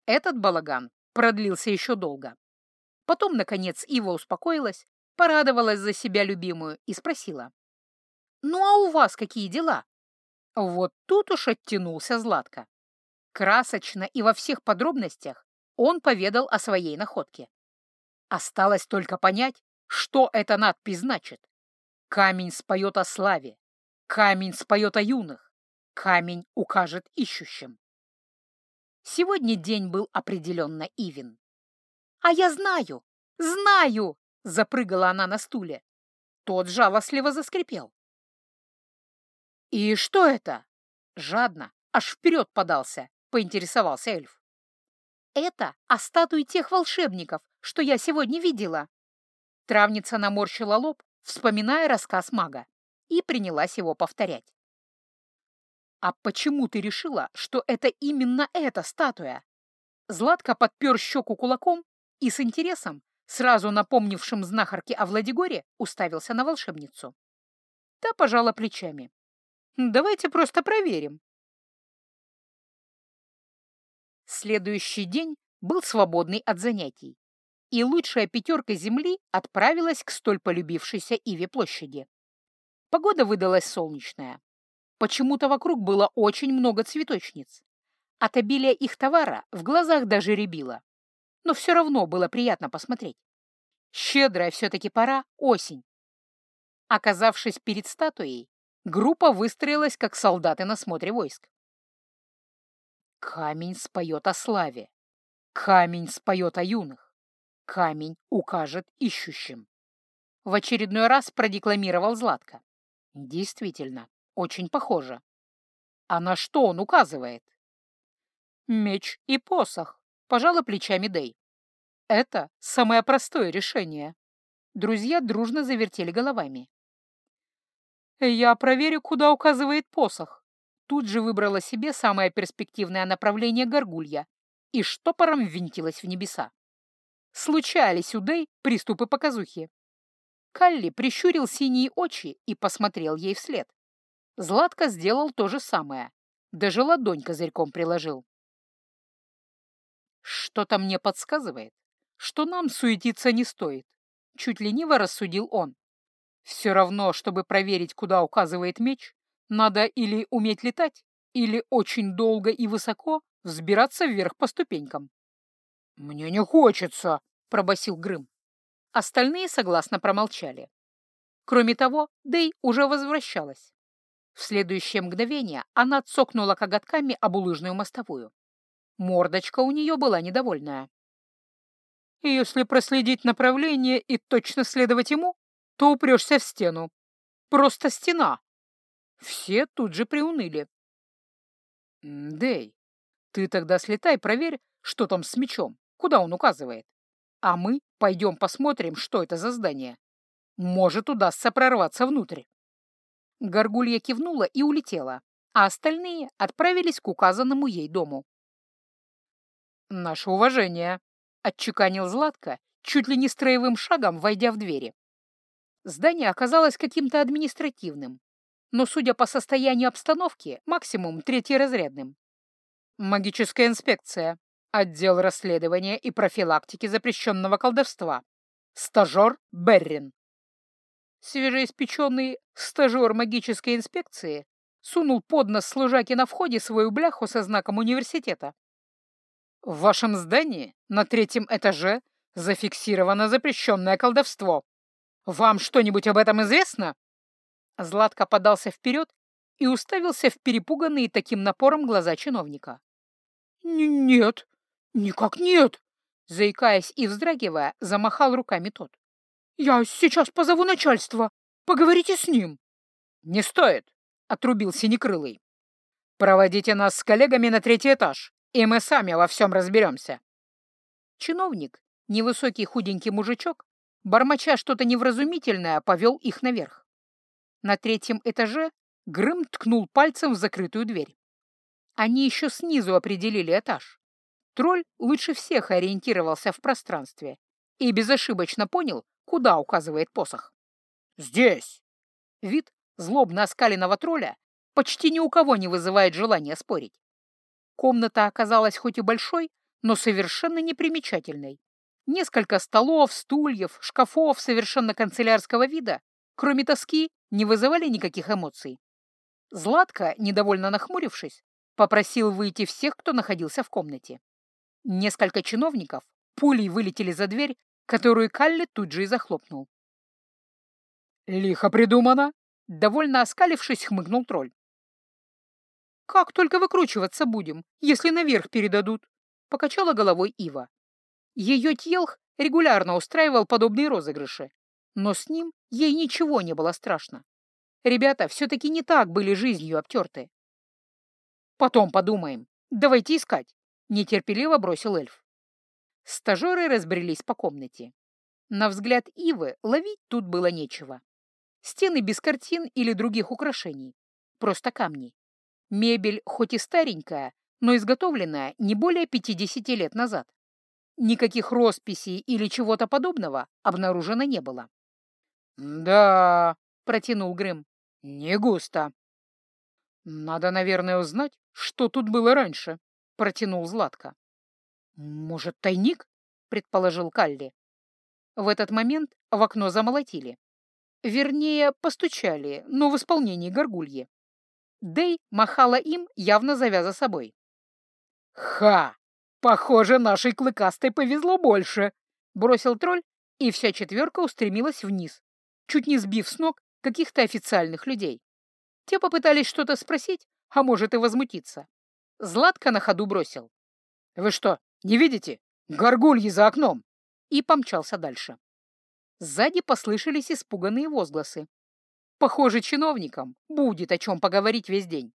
Этот балаган продлился еще долго. Потом, наконец, Ива успокоилась, порадовалась за себя любимую и спросила. «Ну а у вас какие дела?» Вот тут уж оттянулся Златко. Красочно и во всех подробностях он поведал о своей находке. Осталось только понять, что эта надпись значит. Камень споет о славе, камень споет о юных, камень укажет ищущим. Сегодня день был определенно Ивен. «А я знаю! Знаю!» — запрыгала она на стуле. Тот жалостливо заскрипел. «И что это?» Жадно, аж вперед подался, поинтересовался эльф. «Это о статуе тех волшебников, что я сегодня видела». Травница наморщила лоб, вспоминая рассказ мага, и принялась его повторять. «А почему ты решила, что это именно эта статуя?» Златко подпер щеку кулаком и с интересом, сразу напомнившим знахарке о Владигоре, уставился на волшебницу. Та пожала плечами. «Давайте просто проверим». Следующий день был свободный от занятий, и лучшая пятерка земли отправилась к столь полюбившейся Иве площади. Погода выдалась солнечная. Почему-то вокруг было очень много цветочниц. От обилия их товара в глазах даже рябило. Но все равно было приятно посмотреть. Щедрая все-таки пора — осень. Оказавшись перед статуей, группа выстроилась, как солдаты на смотре войск. Камень споет о славе. Камень споет о юных. Камень укажет ищущим. В очередной раз продекламировал Златко. Действительно, очень похоже. А на что он указывает? Меч и посох, пожала плечами Дэй. Это самое простое решение. Друзья дружно завертели головами. Я проверю, куда указывает посох. Тут же выбрала себе самое перспективное направление горгулья и штопором ввинтилась в небеса. Случались у Дэй приступы показухи. Калли прищурил синие очи и посмотрел ей вслед. Златко сделал то же самое, даже ладонь козырьком приложил. «Что-то мне подсказывает, что нам суетиться не стоит», — чуть лениво рассудил он. «Все равно, чтобы проверить, куда указывает меч, надо или уметь летать, или очень долго и высоко взбираться вверх по ступенькам». «Мне не хочется», — пробасил Грым. Остальные согласно промолчали. Кроме того, Дэй уже возвращалась. В следующее мгновение она цокнула коготками об улыжную мостовую. Мордочка у нее была недовольная. «Если проследить направление и точно следовать ему, то упрешься в стену. Просто стена!» Все тут же приуныли. «Дэй, ты тогда слетай, проверь, что там с мечом, куда он указывает. А мы пойдем посмотрим, что это за здание. Может, удастся прорваться внутрь. Горгулья кивнула и улетела, а остальные отправились к указанному ей дому. «Наше уважение», — отчеканил Златко, чуть ли не строевым шагом войдя в двери. Здание оказалось каким-то административным, но, судя по состоянию обстановки, максимум третьеразрядным. Магическая инспекция, Отдел расследования и профилактики запрещенного колдовства. Стажер Беррин. Свежеиспеченный стажер магической инспекции сунул под нос служаки на входе свою бляху со знаком университета. В вашем здании на третьем этаже зафиксировано запрещенное колдовство. Вам что-нибудь об этом известно? Златко подался вперед и уставился в перепуганные таким напором глаза чиновника. «Нет», «Никак нет!» Заикаясь и вздрагивая, замахал руками тот. «Я сейчас позову начальство. Поговорите с ним». «Не стоит!» — отрубил Синекрылый. «Проводите нас с коллегами на третий этаж, и мы сами во всем разберемся». Чиновник, невысокий худенький мужичок, бормоча что-то невразумительное, повел их наверх. На третьем этаже Грым ткнул пальцем в закрытую дверь. Они еще снизу определили этаж. Тролль лучше всех ориентировался в пространстве и безошибочно понял, куда указывает посох. «Здесь!» Вид злобно оскаленного тролля почти ни у кого не вызывает желания спорить. Комната оказалась хоть и большой, но совершенно непримечательной. Несколько столов, стульев, шкафов совершенно канцелярского вида, кроме тоски, не вызывали никаких эмоций. Златко, недовольно нахмурившись, попросил выйти всех, кто находился в комнате. Несколько чиновников пулей вылетели за дверь, которую Калли тут же и захлопнул. «Лихо придумано!» — довольно оскалившись, хмыкнул тролль. «Как только выкручиваться будем, если наверх передадут?» — покачала головой Ива. Ее Тьелх регулярно устраивал подобные розыгрыши, но с ним ей ничего не было страшно. Ребята все-таки не так были жизнью обтерты. «Потом подумаем. Давайте искать», — нетерпеливо бросил эльф. Стажеры разбрелись по комнате. На взгляд Ивы ловить тут было нечего. Стены без картин или других украшений. Просто камни. Мебель хоть и старенькая, но изготовленная не более 50 лет назад. Никаких росписей или чего-то подобного обнаружено не было. «Да», — протянул Грым, — «не густо». «Надо, наверное, узнать, что тут было раньше», — протянул Златко. «Может, тайник?» — предположил Калли. В этот момент в окно замолотили. Вернее, постучали, но в исполнении горгульи. Дэй махала им, явно завяза собой. «Ха! Похоже, нашей клыкастой повезло больше!» — бросил тролль, и вся четверка устремилась вниз, чуть не сбив с ног каких-то официальных людей. Те попытались что-то спросить, а может и возмутиться. Златко на ходу бросил. «Вы что, не видите? Горгульи за окном!» И помчался дальше. Сзади послышались испуганные возгласы. Похоже, чиновникам будет о чем поговорить весь день.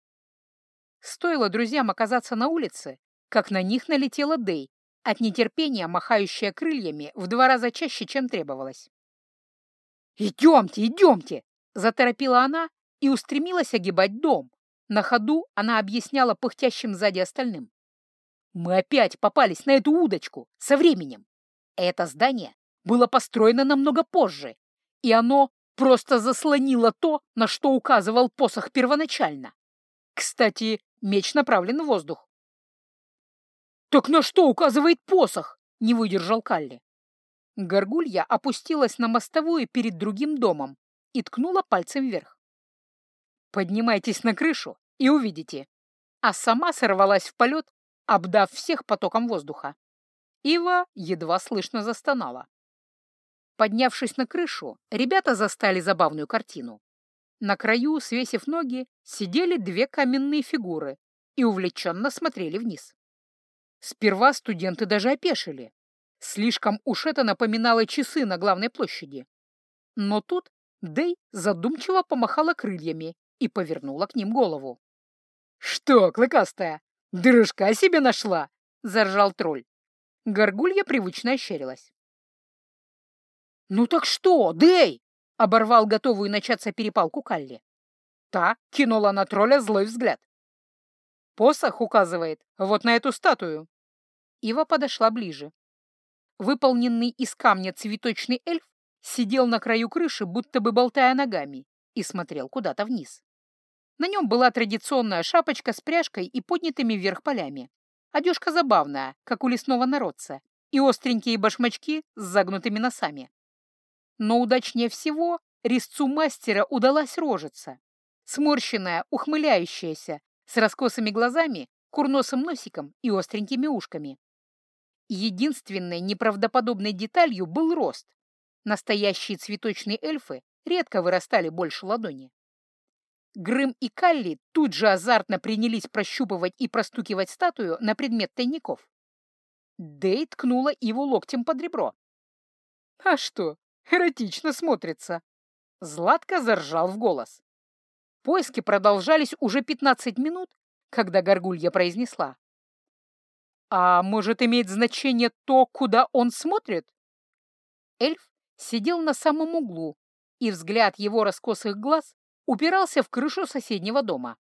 Стоило друзьям оказаться на улице, как на них налетела Дэй, от нетерпения махающая крыльями в два раза чаще, чем требовалось. «Идемте, идемте!» — заторопила она и устремилась огибать дом. На ходу она объясняла пыхтящим сзади остальным. «Мы опять попались на эту удочку со временем. Это здание было построено намного позже, и оно просто заслонило то, на что указывал посох первоначально. Кстати, меч направлен в воздух. «Так на что указывает посох?» — не выдержал Калли. Горгулья опустилась на мостовую перед другим домом и ткнула пальцем вверх. «Поднимайтесь на крышу и увидите». А сама сорвалась в полет, обдав всех потоком воздуха. Ива едва слышно застонала. Поднявшись на крышу, ребята застали забавную картину. На краю, свесив ноги, сидели две каменные фигуры и увлеченно смотрели вниз. Сперва студенты даже опешили. Слишком уж это напоминало часы на главной площади. Но тут Дэй задумчиво помахала крыльями и повернула к ним голову. «Что, клыкастая, дружка себе нашла?» — заржал тролль. Горгулья привычно ощерилась. «Ну так что, Дэй?» — оборвал готовую начаться перепалку Калли. Та кинула на тролля злой взгляд. «Посох указывает вот на эту статую». Ива подошла ближе. Выполненный из камня цветочный эльф сидел на краю крыши, будто бы болтая ногами, и смотрел куда-то вниз. На нем была традиционная шапочка с пряжкой и поднятыми вверх полями. Одежка забавная, как у лесного народца, и остренькие башмачки с загнутыми носами. Но удачнее всего резцу мастера удалась рожица. Сморщенная, ухмыляющаяся, с раскосыми глазами, курносым носиком и остренькими ушками. Единственной неправдоподобной деталью был рост. Настоящие цветочные эльфы редко вырастали больше ладони. Грым и Калли тут же азартно принялись прощупывать и простукивать статую на предмет тайников. Дэй ткнула его локтем под ребро. «А что, Эротично смотрится. Златко заржал в голос. Поиски продолжались уже 15 минут, когда Горгулья произнесла. «А может, иметь значение то, куда он смотрит?» Эльф сидел на самом углу, и взгляд его раскосых глаз упирался в крышу соседнего дома.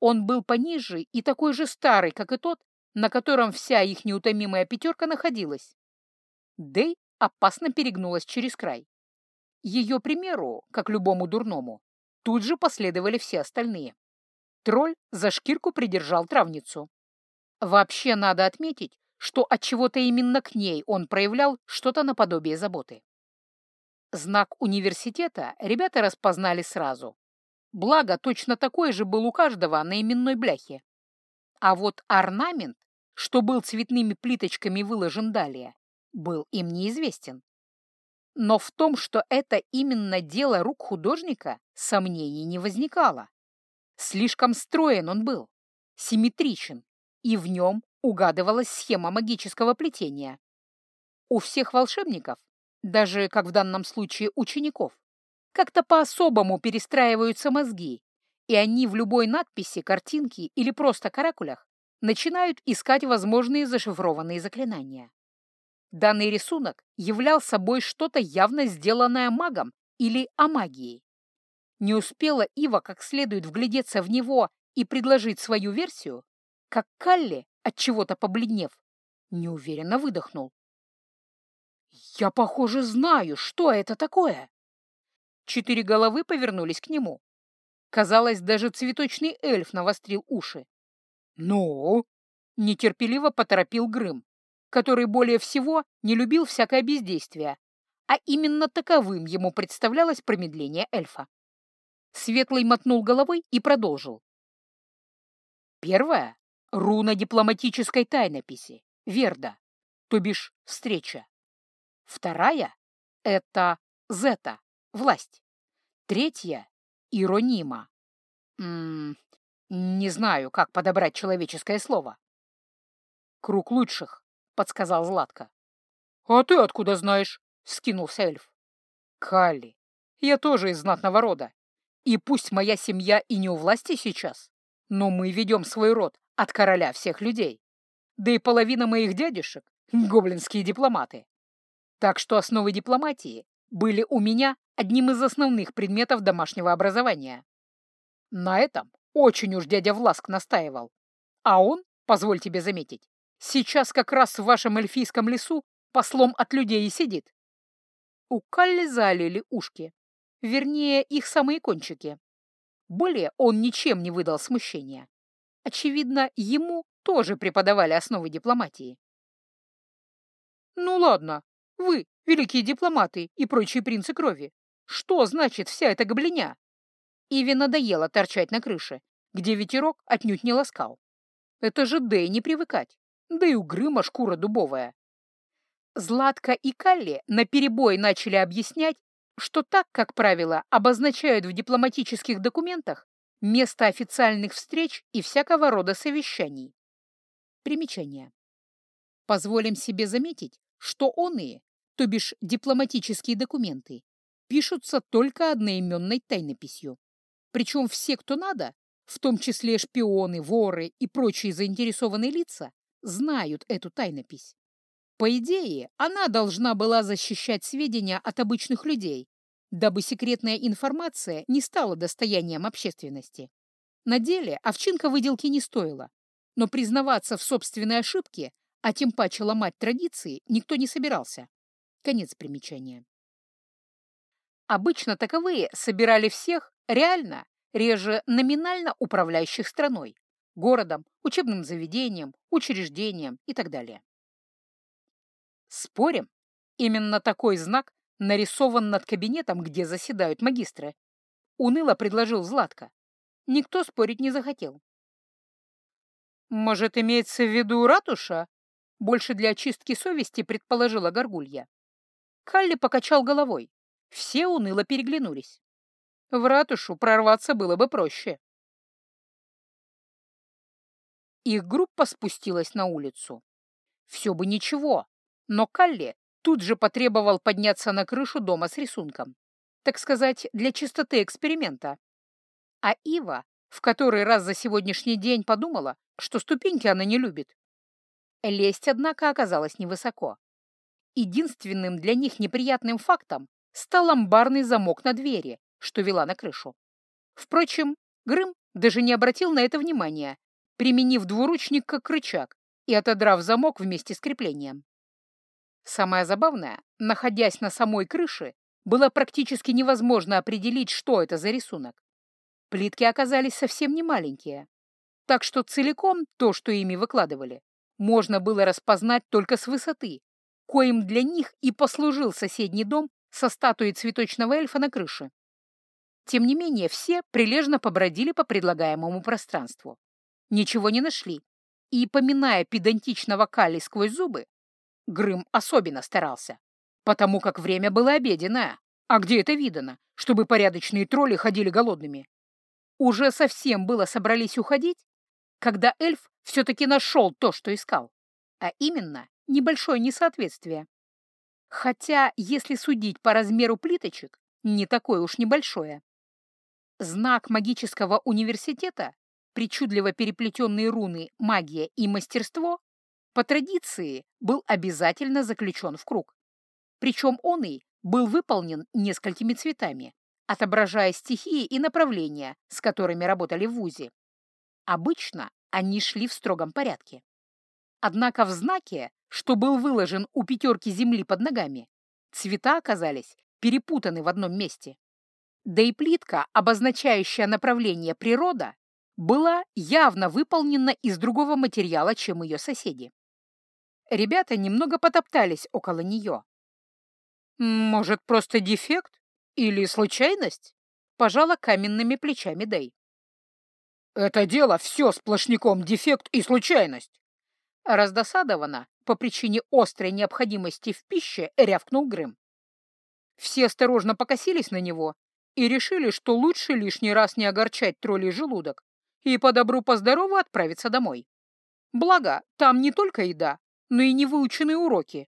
Он был пониже и такой же старый, как и тот, на котором вся их неутомимая пятерка находилась. Дэй опасно перегнулась через край. Ее примеру, как любому дурному, тут же последовали все остальные. Тролль за шкирку придержал травницу. Вообще надо отметить, что от чего-то именно к ней он проявлял что-то наподобие заботы. Знак университета ребята распознали сразу. Благо, точно такой же был у каждого на именной бляхе. А вот орнамент, что был цветными плиточками выложен далее, был им неизвестен. Но в том, что это именно дело рук художника, сомнений не возникало. Слишком строен он был, симметричен, и в нем угадывалась схема магического плетения. У всех волшебников, даже, как в данном случае, учеников, как-то по-особому перестраиваются мозги, и они в любой надписи, картинке или просто каракулях начинают искать возможные зашифрованные заклинания. Данный рисунок являл собой что-то явно сделанное магом или амагией. Не успела Ива как следует вглядеться в него и предложить свою версию, как Калли, от чего-то побледнев, неуверенно выдохнул. «Я, похоже, знаю, что это такое!» Четыре головы повернулись к нему. Казалось, даже цветочный эльф навострил уши. «Ну?» — нетерпеливо поторопил Грым, который более всего не любил всякое бездействие, а именно таковым ему представлялось промедление эльфа. Светлый мотнул головой и продолжил. Первое — руна дипломатической тайнописи, Верда, то бишь встреча. Вторая — это Зета, власть. Третья — Иронима. М -м, не знаю, как подобрать человеческое слово. Круг лучших, — подсказал Златко. «А ты откуда знаешь?» — скинулся эльф. «Калли, я тоже из знатного рода. И пусть моя семья и не у власти сейчас, но мы ведем свой род от короля всех людей. Да и половина моих дядюшек — гоблинские дипломаты. Так что основы дипломатии были у меня одним из основных предметов домашнего образования. На этом очень уж дядя Власк настаивал. А он, позволь тебе заметить, сейчас как раз в вашем эльфийском лесу послом от людей и сидит. У Калли залили ушки, вернее, их самые кончики. Более он ничем не выдал смущения. Очевидно, ему тоже преподавали основы дипломатии. «Ну ладно, вы, великие дипломаты и прочие принцы крови, что значит вся эта гоблиня?» Иви надоело торчать на крыше, где ветерок отнюдь не ласкал. Это же Дэй не привыкать, да и у Грыма шкура дубовая. Златка и Калли наперебой начали объяснять, что так, как правило, обозначают в дипломатических документах место официальных встреч и всякого рода совещаний. Примечание. Позволим себе заметить, что оные, то бишь дипломатические документы, пишутся только одноименной тайнописью. Причем все, кто надо, в том числе шпионы, воры и прочие заинтересованные лица, знают эту тайнопись. По идее, она должна была защищать сведения от обычных людей, дабы секретная информация не стала достоянием общественности. На деле овчинка выделки не стоила, но признаваться в собственной ошибке, а тем паче ломать традиции, никто не собирался. Конец примечания. Обычно таковые собирали всех реально, реже номинально управляющих страной, городом, учебным заведением, учреждением и так далее. Спорим, именно такой знак нарисован над кабинетом, где заседают магистры. Уныло предложил Златко. Никто спорить не захотел. «Может, имеется в виду ратуша?» Больше для очистки совести предположила Горгулья. Калли покачал головой. Все уныло переглянулись. В ратушу прорваться было бы проще. Их группа спустилась на улицу. Все бы ничего, но Калли тут же потребовал подняться на крышу дома с рисунком. Так сказать, для чистоты эксперимента. А Ива в который раз за сегодняшний день подумала, что ступеньки она не любит. Лезть, однако, оказалась невысоко. Единственным для них неприятным фактом стал амбарный замок на двери, что вела на крышу. Впрочем, Грым даже не обратил на это внимания, применив двуручник как рычаг и отодрав замок вместе с креплением. Самое забавное, находясь на самой крыше, было практически невозможно определить, что это за рисунок. Плитки оказались совсем не маленькие, так что целиком то, что ими выкладывали, можно было распознать только с высоты, коим для них и послужил соседний дом со статуей цветочного эльфа на крыше. Тем не менее, все прилежно побродили по предлагаемому пространству. Ничего не нашли, и, поминая педантичного Кали сквозь зубы, Грым особенно старался, потому как время было обеденное. А где это видано, чтобы порядочные тролли ходили голодными? Уже совсем было собрались уходить, когда эльф все-таки нашел то, что искал, а именно небольшое несоответствие. Хотя, если судить по размеру плиточек, не такое уж небольшое. Знак магического университета, причудливо переплетенные руны «магия» и «мастерство» по традиции был обязательно заключен в круг. Причем он и был выполнен несколькими цветами, отображая стихии и направления, с которыми работали в ВУЗе. Обычно они шли в строгом порядке. Однако в знаке, что был выложен у пятерки земли под ногами, цвета оказались перепутаны в одном месте. Да и плитка, обозначающая направление природа, была явно выполнена из другого материала, чем ее соседи. Ребята немного потоптались около нее. «Может, просто дефект? Или случайность?» — пожала каменными плечами Дэй. «Это дело все сплошняком дефект и случайность!» Раздосадованно, по причине острой необходимости в пище, рявкнул Грым. Все осторожно покосились на него и решили, что лучше лишний раз не огорчать троллей желудок и по добру по здорову отправиться домой. Благо, там не только еда, но и невыученные уроки,